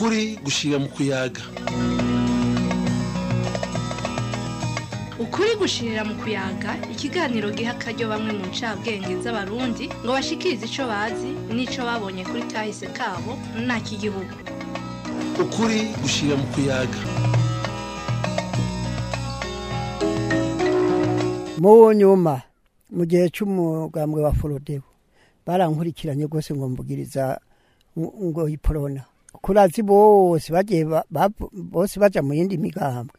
ukuri gushira mu kuyaga. Ukuri gushirira mu kuyaga ikiganiro giha akaryo bamwe mu ncabwenge z'abarundi ngo bashikirize ico bazi n'ico babonye kuri kahise kabo nta kigihugu ukuri gushira mu kuyaga. Mu nyuma mu gihe cy'umugambwe wa forodebo barankurikiranye rwose ngo mbugiriza ngo iporona kurazi bose bagiye ba- ba- bose baja mu yindi migambwe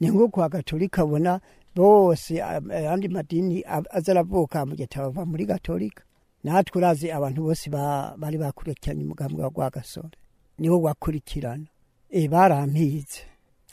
ni nko kwa gatolika ubona bose ayandi madini aza aravuka mu gihe bava muri gatolika natwe urazi abantu bose ba- bari bakurikiranye umugambwe wa rwagasore niwo wakurikirana e barampize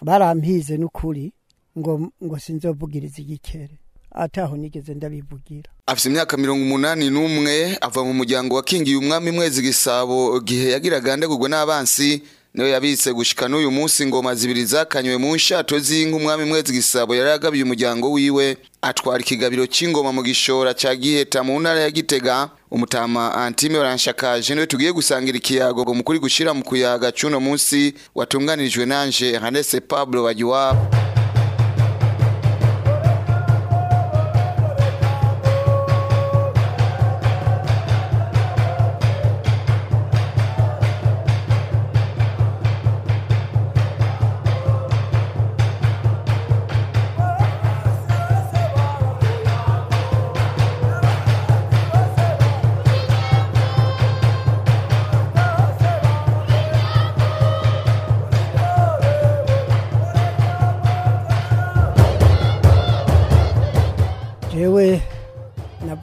barampize n'ukuri ngo ngo sinzovugiriza igikere ataho nigeze ndabivugira. Afite imyaka mirongo umunani n'umwe ava mu muryango wakingiye umwami mwezi gisabo gihe yagiraga ndegurwe n'abansi ni we yabitse gushika n'uyu munsi ingoma zibiri zakanywe mu nshato z'inka. Umwami mwezi gisabo yari yagabiye umuryango wiwe atwara ikigabiro c'ingoma mu gishora ca giheta mu ntara ya gitega. Umutama antime baranshakaje ni we tugiye gusangira ikiyago ngo mu kuri gushira mu kuyaga c'uno munsi watunganirijwe nanje hanese pablo wagiwabo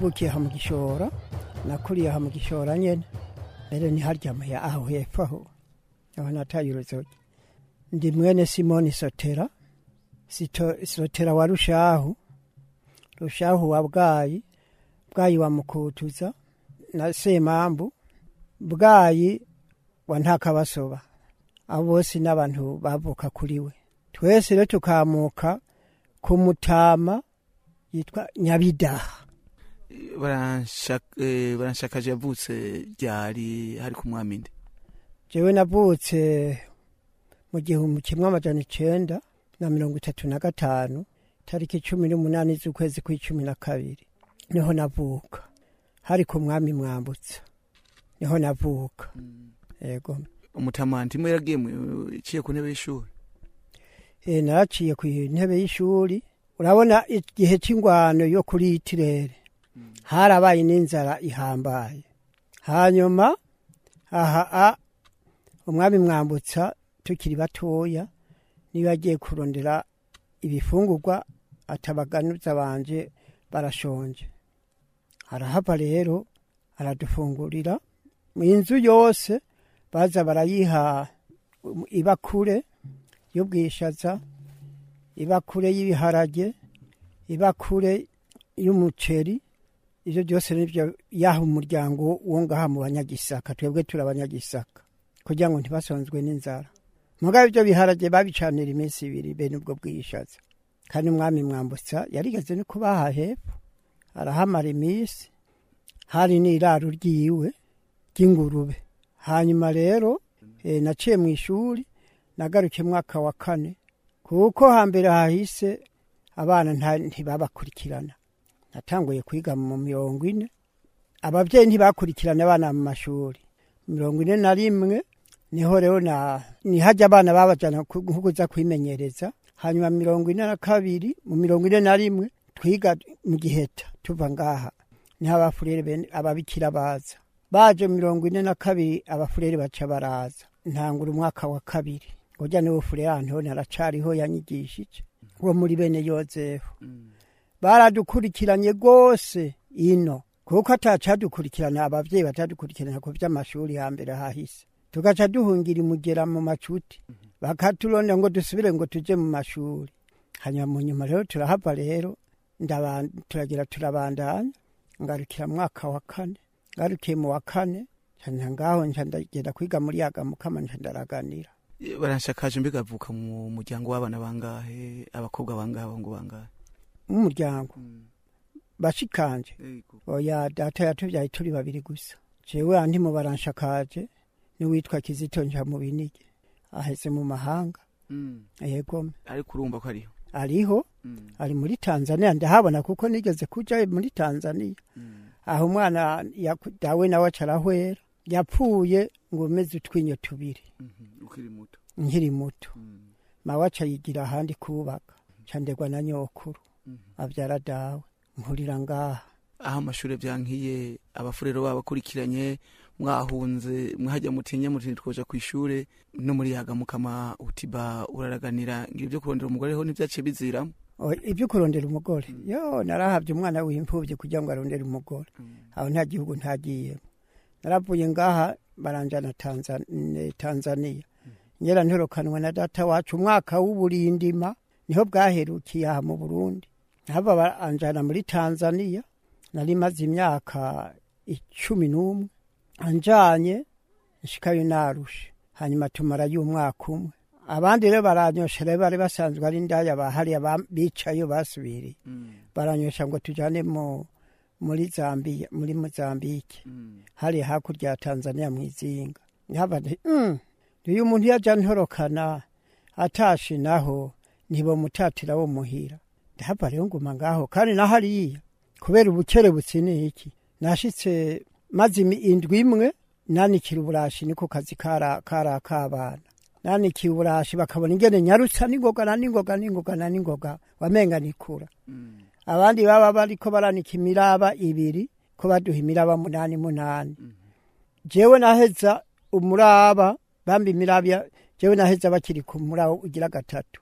navukiye aha mu gishora nakuriye aha mu gishora nyene. Rero niharyamaye aho hepfo aho? Aho nataye uruzogi ndi mwene simoni sotera. Sotera wa rushahu. Rushahu wa bwayi. Bwayi wa mukutuza. Na semambu. Bwayi wa ntakabasoba. Abo bose n'abantu bavuka kuri we. Twese rero tukamuka ku mutama yitwa nyabidaha. Baranshakaje yavutse ryari hari ku mwami nde? Jewe navutse mu gihumbi kimwe amajana icenda na mirongo itatu na gatanu tariki cumi n'umunani z'ukwezi kw'icumi na kabiri. Niho navuka. Hari ku mwami mwambutsa. Niho navuka. Yego. Umutamanti imwe yaragiye mu- iciye ku ntebe y'ishuri? E, naraciye ku ntebe y'ishuri. Urabona igihe c'ingwano yo kuri itirere harabaye n'inzara ihambaye. Hanyuma aha umwami mwambutsa tukiri batoya niyo yagiye kurondera ibifungurwa atabaganuza banje barashonje. Arahava rero aradufungurira mu inzu yose baza barayiha ibakure y'ubwishaza ibakure y'ibiharage ibakure y'umuceri ibyo byose ni byo yaha umuryango wo ngaha mu banyagisaka twebwe turi abanyagisaka kugira ngo ntibasonzwe n'inzara. Mugabo ibyo biharage babicanira iminsi ibiri bene ubwo bwishaza kandi umwami mwambutsa yarigeze no kubaha hepfo. Arahamara iminsi hari n'iraro ryiwe ry'ingurube. Hanyuma rero eh, naciye mu ishuri nagaruke mwaka wa kane. Kuko hambere hahise abana ntibabakurikirana. Natanguye kwiga mu mirongo ine. Ababyeyi ntibakurikirana abana mu mashuri. Mirongo ine na rimwe ni ho rero nihajya abana nko kuza kwimenyereza. Hanyuma mirongo ine na kabiri mu mirongo ine na rimwe twiga mu giheta tuva ngaha. Niho abafurere ababikira baza. Baje mirongo ine na kabiri abafurere baca baraza. Ntangura umwaka wa kabiri. Urya ni we furere ahantu naracariho yanyigishije. Wo muri bene yozefu. Baradukurikiranye rwose ino. Kuko atacadukurikirana abavyeyi batadukurikirana ku vy'amashuri hambere hahise tugaca duhungira imugera mu macuti bakaturonda ngo dusubire ngo tuje mu mashuri hanyuma mu nyuma rero turahava rero turagira turabandanya ngarukira mu mwaka wa kane. Ngarukiye mu wa kane. Nca ngaho ndagenda kwiga muri yagamukama ndaraganira baranshakaje mbega avuka mu muryango w'abana bangahe abakobwa bangahe abahungu bangahe? Nk'umuryango bashikanje. Ego. oya data yatuvyaye turi babiri gusa. Jewe andi mu baranshakaje n'uwitwa kizito nja mu binigi. Aheze mu mahanga. Mm. yego ariko urumva ko ariho? Ariho? Mm. ari muri tanzania. Ndahabona kuko nigeze kuja muri tanzania. Mm. aho umwana dawe nawe acarahwera yapfuye ngo umeze utwinyo tubiri. Mhm. nkiri muto. Mm. mawe aca yigira ahandi kubaka. Candegwa na nyokuru. Abyara dawe nkurira ngaha. Aho amashuri byankiye abafurero babakurikiranye mwahunze mwahajya mutinye mutinye twoja ku ishure no muri yaga mukama utiba uraraganira. Ngira ibyo kurondera umugore ho ntibyaciye biziramo ibyo kurondera umugore? Yo narahabye umwana w'imfubyi kugira ngo arondere umugore. Aho nta gihugu ntagiyemo naravuye ngaha baranjana Tanzan- ne- tanzania. Ngera ntorokanwa na data wacu umwaka w'uburindima ni ho bwaherukiye aha mu burundi. Hava baranjana muri tanzania nari maze imyaka icumi n'umwe. Anjanye nshikayo narushe hanyuma tumarayo umwaka umwe. Abandi rero baranyosha rero bari basanzwe ari indaya bahariya ba- bicayo basubiriye. Baranyosha ngo tujane mu muri Zambia muri Mozambique. Hari hakurya ya Tanzania nkaba nti mm, uyu muntu yaja ntorokana atashe naho nibo mutatira wo muhira ndahava rero nguma ngaho kandi na hariya kubera ubukerebutsi ni iki? Nashitse maze indwi imwe nanikira uburashi niko kazi kara kara kabana. Nanikiye uburashi bakabona ingene nyarutsa n'ingoga na n'ingoga n'ingoga na n'ingoga wamenga nikura. Abandi baba bariko baranika imiraba ibiri ko baduha imiraba munani munani. Jewe naheza umuraba bamba imiraba jewe naheza bakiri ku muraba ugira gatatu.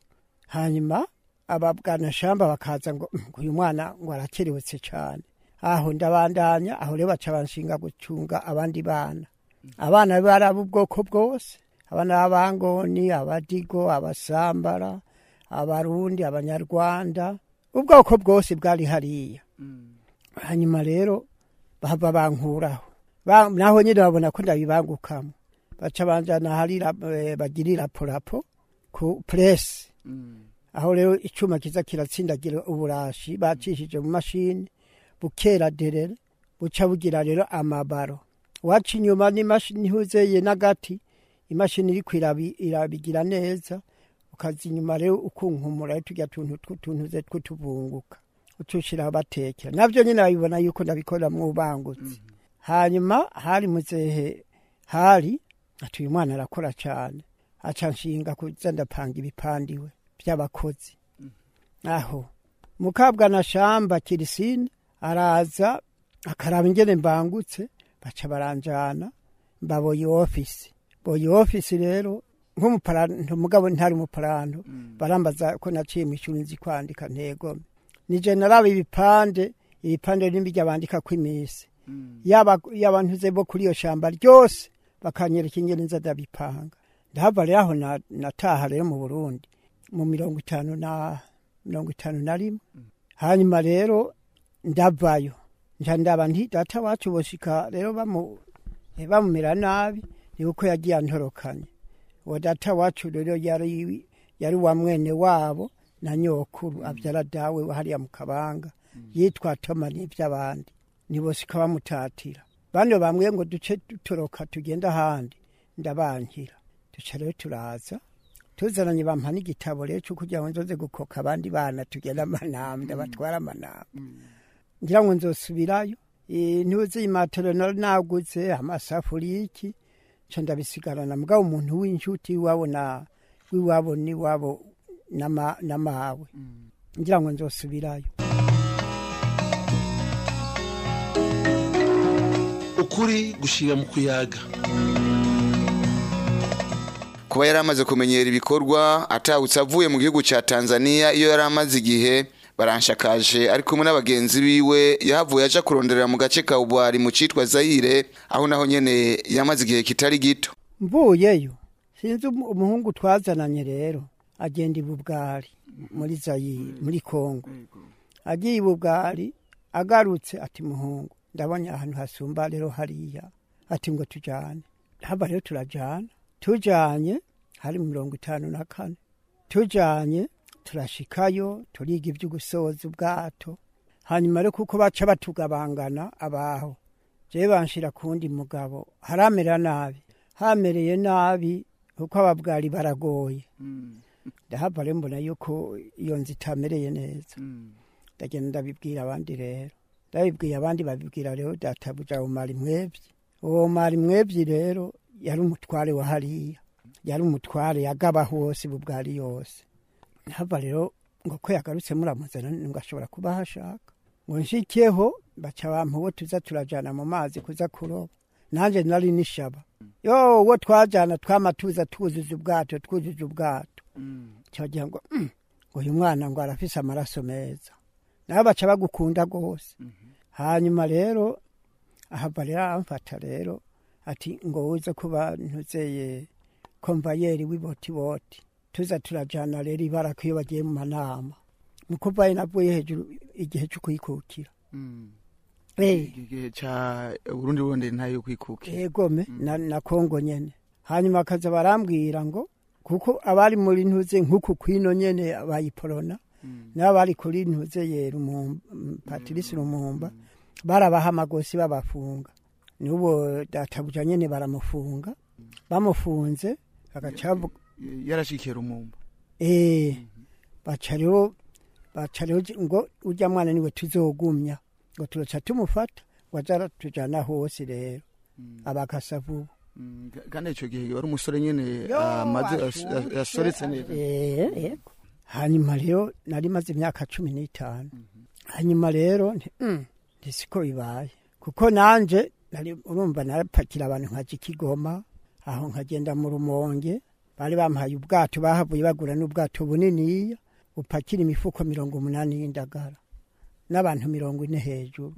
Hanyuma ababwanashamba bakaza ngo "Mm, uyu mwana ngo arakerebutse cane. Aho ndabandanya aho rero baca banshinga gucunga abandi bana. Abana bari ab'ubwoko bwose. Abana b'abangoni abadigo abasambara abarundi abanyarwanda. Ubwoko bwose bwari hariya. Hanyuma rero bava bankuraho. Ba- naho nyine babona ko ndabibangukamo baca banjana hari eh, bagirira porapo ku presi aho rero icyuma kiza kiratsindagira uburashi bacishije mu mashini bukera derere buca bugira rero amabaro. Waca inyuma n'imashini ihuzeye n'agati imashini iri irabigira neza ukaza inyuma rero ukunkumura tujya tuntu tw'utuntuze tw'utubunguka utushiraho batekera. Navyo nyine babibona yuko ndabikora mwubangutse. Hanyuma hari muzehe hari ati uyu mwana arakora cyane aca nshinga kuza ndapanga ibipandiwe. By'abakozi. Aho. Mukabwa na shamba kirisine araza akaraba ingene mbangutse baca baranjana mba boyi ofisi. Boyi ofisi rero nk'umuparanto mugabo ntari umuparanto barambaza ko naciye mu ishuri nzi kwandika ntegome nije naraba ibipande ibipande n'imbijya bandika ko iminsi yaba yabantuze bo kuri iyo shamba ryose bakanyereka ingene nza ndabipanga. Ndahava rero aho na- nataha rero mu burundi. Mu mirongo itanu na mirongo itanu na rimwe. Hanyuma rero ndavayo. Ndaba nti data wacu boshika rero eh, bamumera nabi ni uko yagiye antorokanye. Uwo data wacu rero yari wa mwene wabo na nyokuru abyara dawe hariya mu kabanga. Yitwa toma n'iby'abandi. Niboshika bamutatira. Bano bamwe ngo duce dutoroka tugenda ahandi. Ndabankira duca rero turaza. Tuzananye bampa n'igitabo rero cyo kugira ngo nzoze gukoka abandi bana tugenda amanamba batwara amanamba ngira ngo nzosubirayo. Eh, ntuzi imatero nari naguze amasafuriya iki nca ndabisigarana. Mugabo umuntu w'inshuti iwabo na w'iwabo n'iwabo n'ama- n'amawe. Ngira ngo nzosubirayo. Ukuri gushira mu kuyaga. Kuba yari amaze kumenyera ibikorwa atahutse avuye mu gihugu cya tanzania iyo yari amaze igihe baranshakaje ari kumwe n'abagenzi biwe yahavuye aja kuronderera mu gace ka ubwari mu citwa zayire aho naho nyene yamaze igihe kitari gito. Mvuyeyo sinzi umu- umuhungu twazananye rero agenda ibubwari muri zayire muri kongo agiye ibubwari agarutse ati muhungu ndabonye ahantu hasumba rero hariya ati ngo tujyane haba rero turajyana tujyanye hari mirongo itanu na kane. Tujyanye turashikayo turiga ibyo gusoza ubwato hanyuma rero kuko baca batugabangana abaho. Jewe banshira ku wundi mugabo haramera nabi. Hamereye nabi kuko ababwari baragoye. Mm. ndahava rero mbona yuko iyo nzu itamereye neza. Mm. ndagenda ndabibwira abandi rero. Ndabibwiye abandi babibwira rero databuja umara imwebyi uwo mara imwebyi rero yari umutware wa hariya. Yari umutware yagaba hose bubwari yose. Hava rero ngo ko yagarutse muramuzana ngo ashobora kuba hashaka ngo nshikeho baca bampa uwo tuza turajana mu mazi kuza kuroba. Nanjye nari nishaba. Yo uwo twajana twama tuza twuzuza ubwato twuzuza ubwato. Mm. cyagira ngo "Mm, uyu mwana ngo arafise amaraso meza. Nabo baca bagukunda rwose. Hanyuma rero ahava rero aramfata rero ati ngo uze kuba ntuzeye komvayeri w'ibotiboti tuza turajana rero ibaraka iyo bagiye mu manama. Mu kuvayo navuye hejuru igihe cyo kuyikukira Mm. Eh, igihe ca Burundi burondera ntayo yo kwikukira egome na, na kongo nyene. Hanyuma bakaza barambwira ngo kuko abari muri ntuze nk'uku kwino nyene bayiporona Mm. n'abari kuri ntuze ye Rumumba- patirisi rumumba barabaha amagosi babafunga. N'uwo databuja nyene baramufunga. Bamufunze bagaca bavuga yarashikiye rumumba. Eh baca rero baca rero ngo urya mwana ni we tuzogumya ngo turaca tumufata ngo aza tujana hose rero. Abakasa vuba Mm, ka- kandi ico gihe wari umusore as- yasoretse neza. Eh, hanyuma rero nari maze imyaka cumi n'itanu. Hanyuma rero nti, "Mm, bibaye. Kuko nari urumva narapakira abantu nkaja ikigoma aho nkagenda mu rumonge bari bampaye ubwato bahavuye bagura n'ubwato buniniya bupakira imifuko mirongo umunani y'indagara n'abantu mirongo ine hejuru.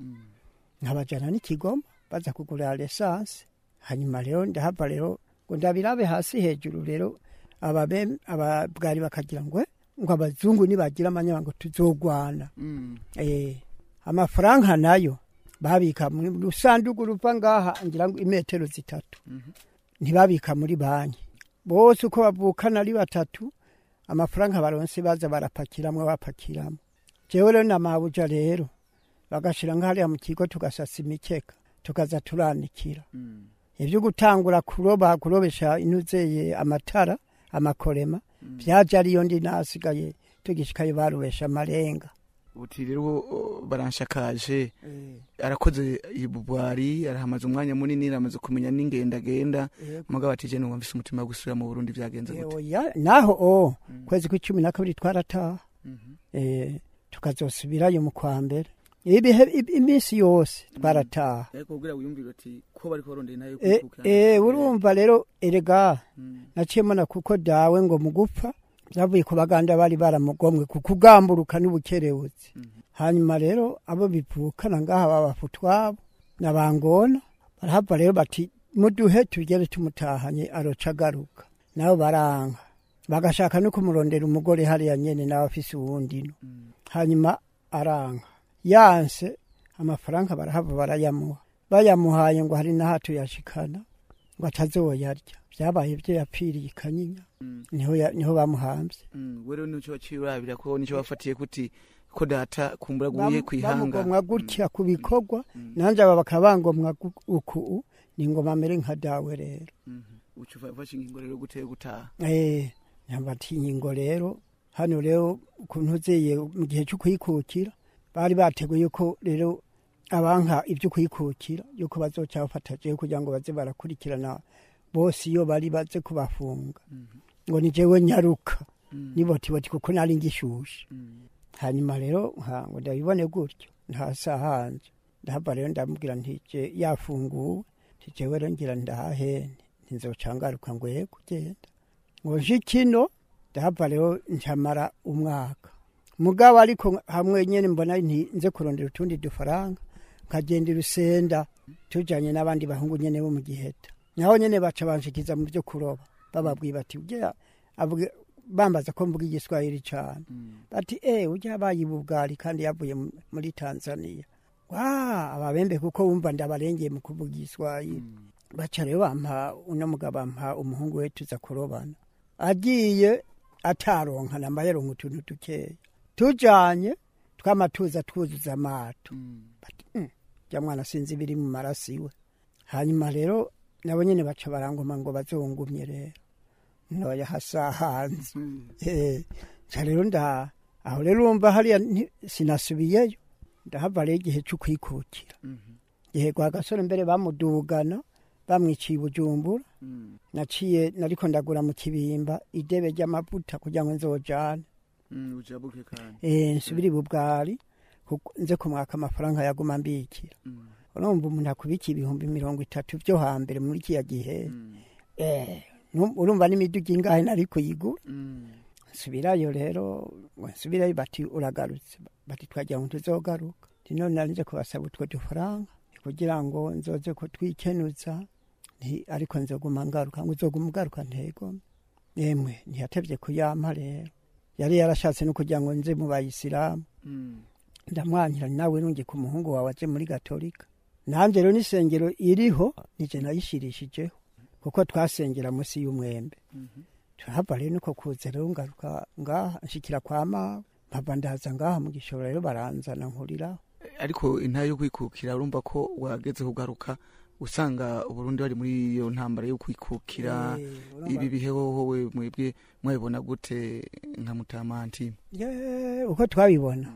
Nkabajana n'ikigoma baza kugura lesanse hanyuma rero ndahava rero ngo ndabirabe hasi hejuru rero ababwari bakagira ngo "Eh, ngo abazungu nibagira amanyama ngo tuzogwana. Mm. eh, amafaranga na yo babika mu rusandugu ruva ngaha ngira ngo imetero zitatu. Ntibabika muri banki. Bose uko bavukana ari batatu amafaranga baronse baza barapakiramwo bapakiramo. Jewe rero na mabuja rero bagashira nkahariya mu kigo tugasasa imikeka tukaza turanikira. Mm. ibyo gutangura kuroba kurobesha inuzeye amatara amakorema byaje ariyo ndi nasigaye tugishikayo barobesha amarenga. Uti rero baranshakaje arakoze ibubwari arahamaze umwanya munini aramaze kumenya n'ingendagenda mugabo ati je numva mfise umutima wo gusubira mu Burundi vyagenze gute? Oya, naho o kwezi kw'icumi na kabiri twarataha. Mhm. eh, tukazosubirayo mu kwa mbere. Ibihe ib- iminsi yose twarataha. Eh, kwikukira eh, urumva rero erega Mm. naciye mbona kuko dawe ngo mu gupfa byavuye ku baganda bari baramugomwe ku kugamburuka n'ubukerebutsi hanyuma rero abo bivukana ngaha babafu twabo nabangona barahava rero bati muduhe tugere tumutahanye aroca agaruka. Nabo baranga. Bagashaka no kumurondera umugore hariya nyene nawe afise uwundi no. Hanyuma aranga. Yanse amafaranga barahava barayamuha bayamuhaye ngo hari n'ahato yashikana ngo atazoyarya. Byabaye byo yapfiriye i kanyinya. Mm. ni ho bamuhambye. Mm, wewe nico waciye ko nico wafatiye kuti ko data kumbura guye kwihanga. bamugomwa gutya ku bikorwa. Nanje aba bakaba bangomwa uku ni ngoma amere nka dawe rero. Uca ufashe ingingo rero guteye gutaha. Eh nyambatinya ingo rero. Hano rero ukuntu uzeye mu gihe cyo kuyikukira bari bateguye ko rero abanka ibyo kuyikukira yuko bazoca bafata jewe kugira ngo baze barakurikirana bose iyo bari baze kubafunga. Ngo ni jewe nyaruka. Nibotiboti kuko nari ngishushe. Hanyuma rero ngo ndabibone gutyo. Ntasa hanje. Ndahava rero ndamubwira ntije yafunguwe? Ntijewe rero ngira ndahahene ntizocangaruka ngo ye kugenda. Ngo nje kino ndahava rero ncamara umwaka. Mugabo ariko hamwe nyene mbona nze kurondera utundi dufaranga. Nkagenda irusenda tujanye n'abandi bahungu nyene bo mu giheta. Naho nyene baca banshikiza mu byo kuroba. Bababwiye bati bambaza ko mvuga igiswahili cane. Bati eh ujya abaye ubugari kandi yavuye mu- muri Tanzania. Wa ababembe kuko wumva ndabarengeye mu kuvuga igiswahili. Baca rero bampa uno mugabo bampa umuhungu we tuza kurobana. Agiye ataronka namba yaronka utuntu dukeya. Tujanye twamatuza twuzuza amato. Bati "Mm, jya mwana sinzi biri mu maraso iwe hanyuma rero nabo nyene baca barangoma ngo bazongumye rero. Noya hasahanze Eh, nca rero nda aho rero urumva hariya sinasubiyeyo. Ndahava rero igihe cyo kwikukira. Igihe rwa gasore mbere bamudugana bamwiciye i bujumbura. Naciye nariko ndagura mu kibimba idebe ry'amavuta kugira ngo nzojane. Kandi. Eh nsubire ibubwari nze kumwaka amafaranga yaguma mbikira. Urumva umuntu akubika ibihumbi mirongo itatu byo hambere muri kiya gihe. Eh nu- urumva n'imiduga ingahe nari kuyigura nsubirayo rero nsubirayo bati uragarutse. Bati twagira ngo tuzogaruka none nari nje kubasaba utwo dufaranga kugira ngo nzoze ko twikenuza ariko nzoguma ngaruka ngo uzoguma ugaruka ntego. Yemwe ntiyatevye kuyampa rero. Yari yarashatse no kugira ngo nze mu bayisilamu. Ndamwanyira nawe nungi ku muhungu wawe aje muri gatolika. Nanje rero n'isengero iriho nije nayishirishijeho kuko twasengera munsi y'umwembe. Turahava rero niko kuza rero ngaruka ngaha nshikira kwa mawe mpava ndaza ngaha mu gishoro rero baranzana nkuriraho ariko intara yo kwikukira urumva ko wageze kugaruka usanga uburundi bari muri iyo ntambara yo kwikukira. Eh, ibi bihe wowe mwebwe mwabibona gute nka mutamanti Ye, uko twabibona.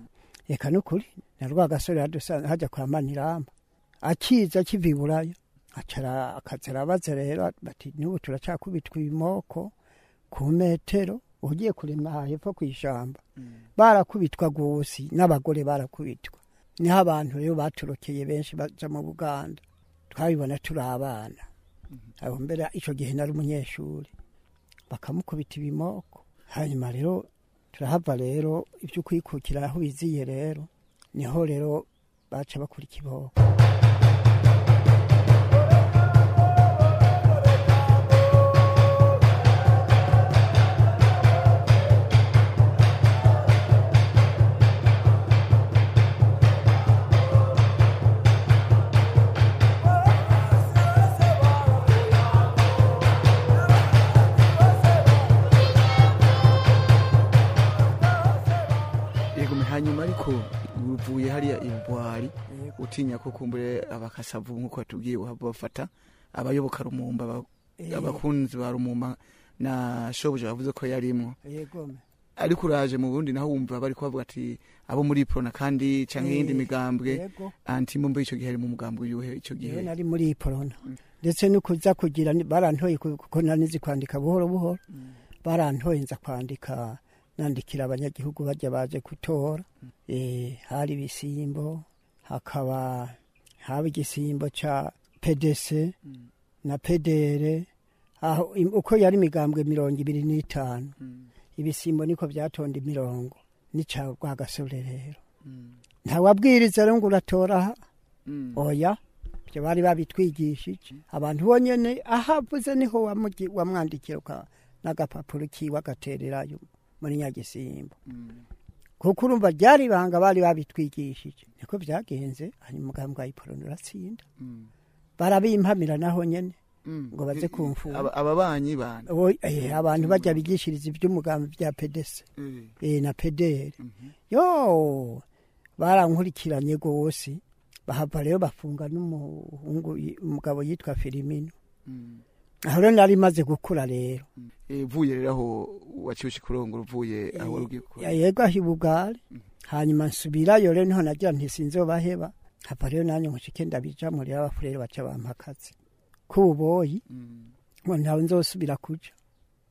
Reka nukuri na rwa gasore hadusa- hajya kwa maniramba akiza akiva akaza arabaza rero bati n'ubu turacakubitwa ibimoko ku metero ugiye kurema aha hepfo ku ishamba. Barakubitwa rwose n'abagore barakubitwa. Niho abantu rero baturokeye benshi baja mu buganda. Twabibona turi abana. Aho mbere icyo gihe nari umunyeshuri. Bakamukubita ibimoko. Hanyuma rero turahava rero ibyo kwikukira aho biziye rero ni ho rero baca bakura ikiboko. Uvuye hariya ibwari utinya ko kumbure abakasavu nk'uko batubwiye bafata abayoboka rumumba aba- abakunzi ba rumumba na shobuja bavuze ko yarimwo yego ariko uraje mu burundi naho wumva bari kubavuga ati abo muri prona kandi canke iyindi migambwe anti mumbe ico gihe ari mu mugambwe uyuhe ico Jewe gihe. nari muri porona ndetse no kuza kugira barantoye ku- kuko nanizi kwandika buhoro buhoro. Barantoye nza kwandika nandikira abanyagihugu bajya baje gutora. Eh, hari ibisimbo hakaba haba igisimbo ca pdc na pedere uko yari imigambwe mirongo ibiri n'itanu. Ibisimbo niko byatonda imirongo nica rwagasore rero. Ntawabwiriza rero ngo uratora oya ibyo bari babitwigishije. Abantu bonyene ahavuze ni ho wamwandikira n'agapapuro kiwe agatererayo. Muri nyagisimbo kuko urumva ryari ibanga bari babitwigishije niko byagenze hanyuma umugambwe wa iporoni uratsinda barabimpamira naho nyene ngo baze kumfura. Aba- ababanyi bana. Oy, eh, abantu bajya bigishiriza iby'umugambi bya pedese eh, na pederi. Yo barankurikiranye rwose bahava rero bafunga n'umuhungu umugabo yitwa filimino. Aho rero nari maze gukura rero. Uvuye rero aho waciye ushikurongo uvuye aho wari ugiye gukora yego aho ibugare hanyuma nsubirayo rero ni ho nagira nti sinzobaheba hava rero nanjye nkushike ndabijamo rero abafurere baca bampa akazi k'ububoyi ngo ntawe nzosubira kuja.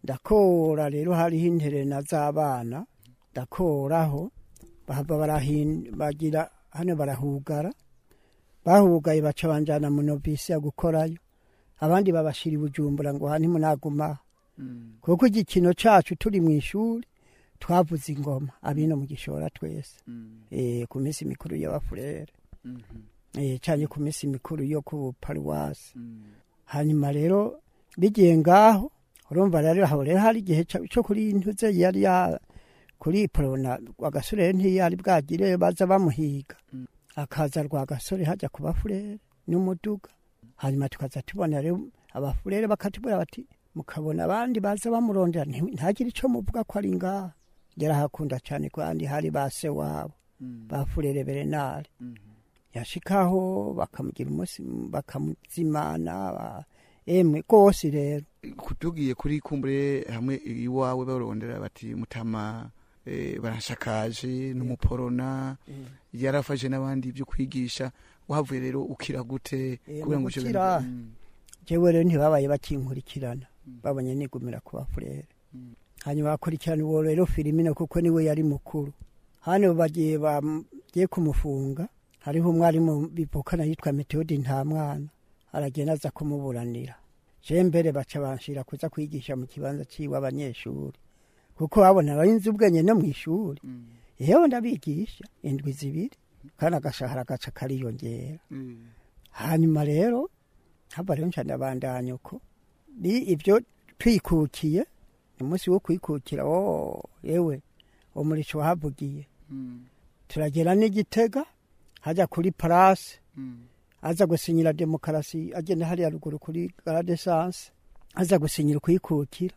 Ndakora rero hariho interena z'abana ndakoraho. Bahava bagira hano barahugara. Bahugaye baca banjana mu novisi ya gukorayo. Abandi babashira i bujumbura ngo hani munagumaho kuko igikino cacu turi mu ishuri twavuze ingoma abino mu gishora twese. Eh, ku minsi mikuru y'abafurere. Eh, canye ku minsi mikuru yo ku paruwasi. Hanyuma rero bigiye ngaho urumva rero aho rero hari igihe co kuri ntuze yari ya kuri porona rwagasore ntiyari bwagire baza bamuhiga. Akaza rwagasore hajya ku bafurere n'umuduga. Hanyuma tukaza tubona rero abafurere bakatubwira bati mukabona abandi baza bamurondera ntagire ico muvuga ko ari ngaha. Yarahakunda cyane kandi hari ba se wabo bafurere berenari. Yashikaho bakamugira umunsi bakamuzimana ba- emwe rwose rero. Kutugiye kuri kumbure hamwe iwawe barondera bati mutama eh, barashakaje n'umuporona yarafashe n'abandi byo kwigisha. Wahavuye rero ukira gute? Eh, kugira ngo mu bintu- Mm. jewe rero ntibabaye bakinkurikirana. Babonye nigumira kuba furere hanyuma bakurikirana uwo rero filimino kuko ni we yari mukuru. Hano bagiye bagiye kumufunga hariho umwarimu bivukana yitwa metodi nta mwana aragenda aza kumuburanira. Je mbere baca banshira kuza kwigisha mu kibanza ciwe abanyeshuri. Kuko babona barinze ubwenge no mw'ishuri yewe ndabigisha indwi zibiri. Kandi agashahara gaca kariyongera Mm. hanyuma rero hava rero nca ndabandanya uko ni ibyo twikukiye umunsi wo kwikukira o yewe umurico wahavugiye Mm. turagera n'igitega hajya kuri parase Mm. aza gusinyira demokarasi agenda hariya ruguru kuri garadesanse aza gusinyira kwikukira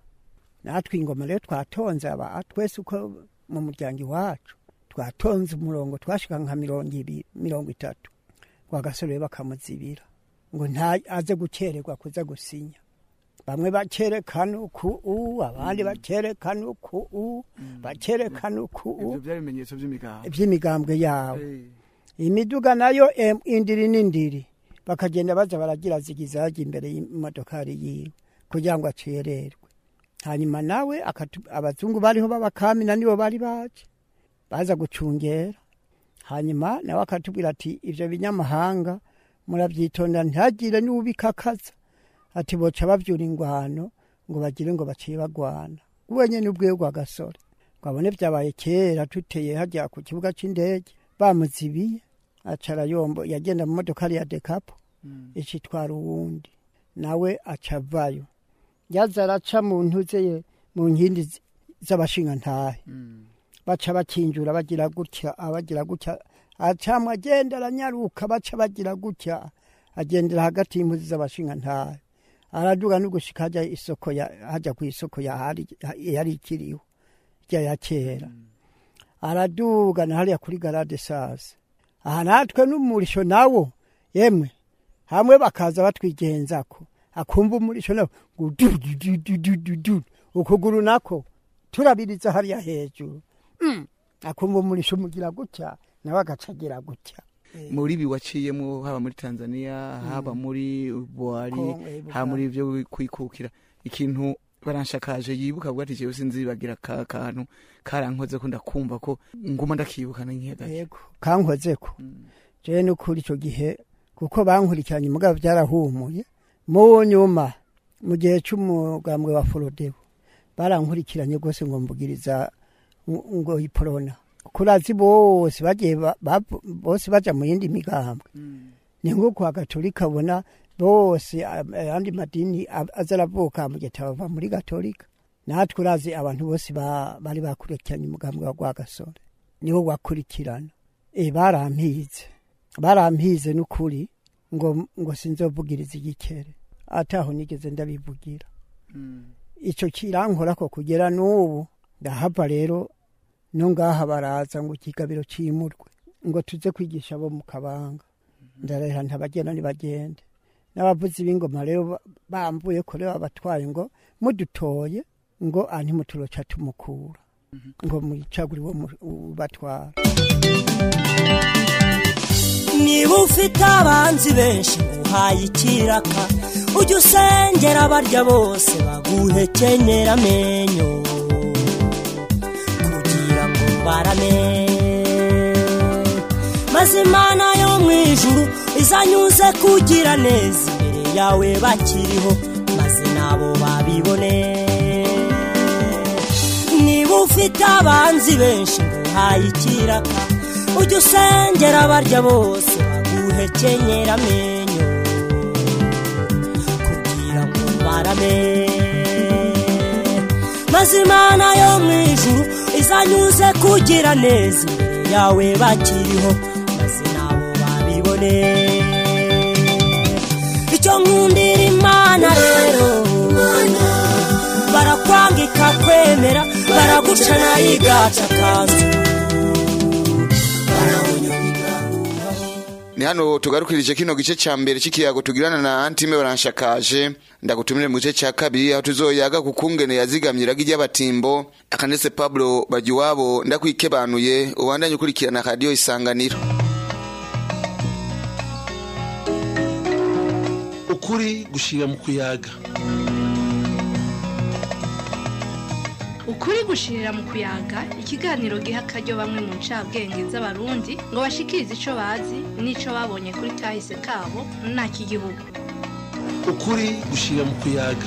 natwe ingoma rero twatonze aba twese uko mu muryango iwacu twatonze umurongo twashika nka mirongo ibiri mirongo itatu. Kwa gasore rero bakamuzibira ngo aze gucererwa kuza gusinya. Bamwe bacerekana uku u abandi uku u bacerekana uku u. Ivyo byari ibimenyetso by'imigabo iby'imigambwe yawe imiduga na yo indiri n'indiri. Bakagenda baza baragira zigizaga imbere y'imodokari yiwe kugira ngo acererwe. Hanyuma nawe abazungu bariho b'abakamina nibo bari baje. Baza gucungera. Hanyuma nawe akatubwira ati ivyo binyamahanga murabyitonda ntihagire n'ubikakaza. Ati boca bavyura ingwano ngo bagire ngo baciye bagwana. Uwenye n'ubwiwe rwa gasore. Twabone vyabaye kera tuteye hajya ku kibuga c'indege. Bamuzibiye acara yombo yagenda mu modoka ya dekapo. Icitwara uwundi. Nawe acavayo yaza araca mu ntuze ye mu nkindi z'abashingantahe. Mm. Baca bakinjura bagira gutya abagira gutya acamwe agenda aranyaruka baca bagira gutya agendera hagati y'impuzi z'abashingantahe araduga no gushika hajya isoko ya hajya ku isoko ya yari ikiriho rya ya kera. Araduga na hariya kuri garade sasa aha natwe n'umurisho nawo yemwe hamwe bakaza batwigenzako. Akumva umurisho nawo du ukuguru nako turabiriza hariya hejuru. Mm. Akumva umurisho mugira gutya nawe agacagira gutya muri ibi waciyemo haba muri tanzania haba muri buhari haba muri ibyo kwikukira ikintu baranshakaje yibuka bwati jewe sinzibagira ka kantu karankoze ko ndakumva ko nguma ndakibukana nk'ihegaje yego kankozeko jewe n'ukuri icyo gihe kuko bankurikiranye mugabo byarahumuye mu nyuma mu gihe cy'umugambwe wa forodebo barankurikiranye rwose ngo mbugiriza ngo- iporona kurazi bose bagiye ba- ba- bose baja mu yindi migambwe ni nko kwa gatolika ubona bose a- ayandi madini aza aravuka mu gitabo bava muri gatolika natwe urazi abantu bose ba- bari bakurikiranye umugambwe wa rwagasore niwo wakurikirana barampize barampize n'ukuri ngo ngo sinzovugiriza igikere ataho nigeze ndabivugira icyo kirankora ko kugera n'ubu. Ndahava rero no ngaha baraza ngo ikigabiro cimurwe ngo tuze kwigisha abo mu kabanga. Ndarera ntabagenda nibagende. N'abavuzi b'ingoma rero ba- bambuye kure babatwaye ngo mudutoye ngo antimuturoca tumukura. Ngo mwicagure uwo mu- ubatwara. Niba ufite abanzi benshi uhaye ikiraka ujye usengera barya bose baguhekenyera amenyo. Kugira ngo barame. Maze imana yo mu ijuru izanyuze kugira neza imbere yawe bakiriho maze nabo babibone. Niba ufite abanzi benshi nguhaye ikiraka ujye usengera barya bose baguhekenyera amenyo. Kugira ngo barame maze imana yo mu ijuru izanyuze kugira neza. Yawe bakiriho maze nabo babibone. Icyo nkundira imana rero barakwangika kwemera baraguca na yo igaca ni hano tugarukirije kino gice ca mbere c'ikiyago tugirana na antime baranshakaje ndagutumire mu gice ca kabiri aho tuzoyaga kukungene yazigamye iragi ry'abatimbo akanese pablo ndakwike ndakwikebanuye ubandanye ukurikirana radiyo isanganiro. Ukuri gushira mu kuyaga ukuri gushirira mu kuyaga ikiganiro giha akaryo bamwe mu ncabwenge z'abarundi ngo bashikirize ico bazi n'ico babonye kuri kahise kabo nta kigihugu ukuri gushira mu kuyaga.